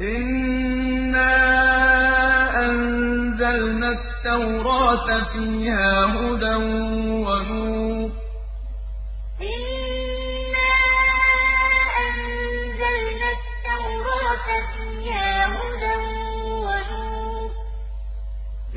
إِنَّا أَنزَلْنَا التَّوْرَاةَ فِيهَا هُدًى وَنُورٌ ۚ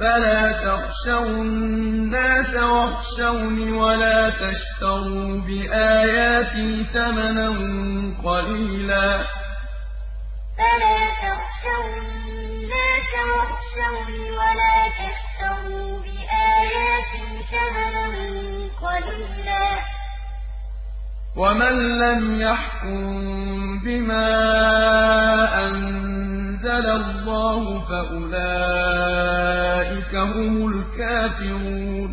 فَلَا تَخْشَوُا النَّاسَ وَاخْشَوْنِ وَلَا تَشْتَرُوا بِآيَاتِي ثَمَنًا قَلِيلًا ۚ. وَمَن لَّمْ يَحْكُم بِمَا أَنزَلَ اللَّهُ فَأُولَٰئِكَ هُمُ الْكَافِرُونَ وَمَن لَّمْ يَحْكُم بِمَا أَنزَلَ اللَّهُ فَأُولَٰئِكَ هُمُ الظَّالِمُونَ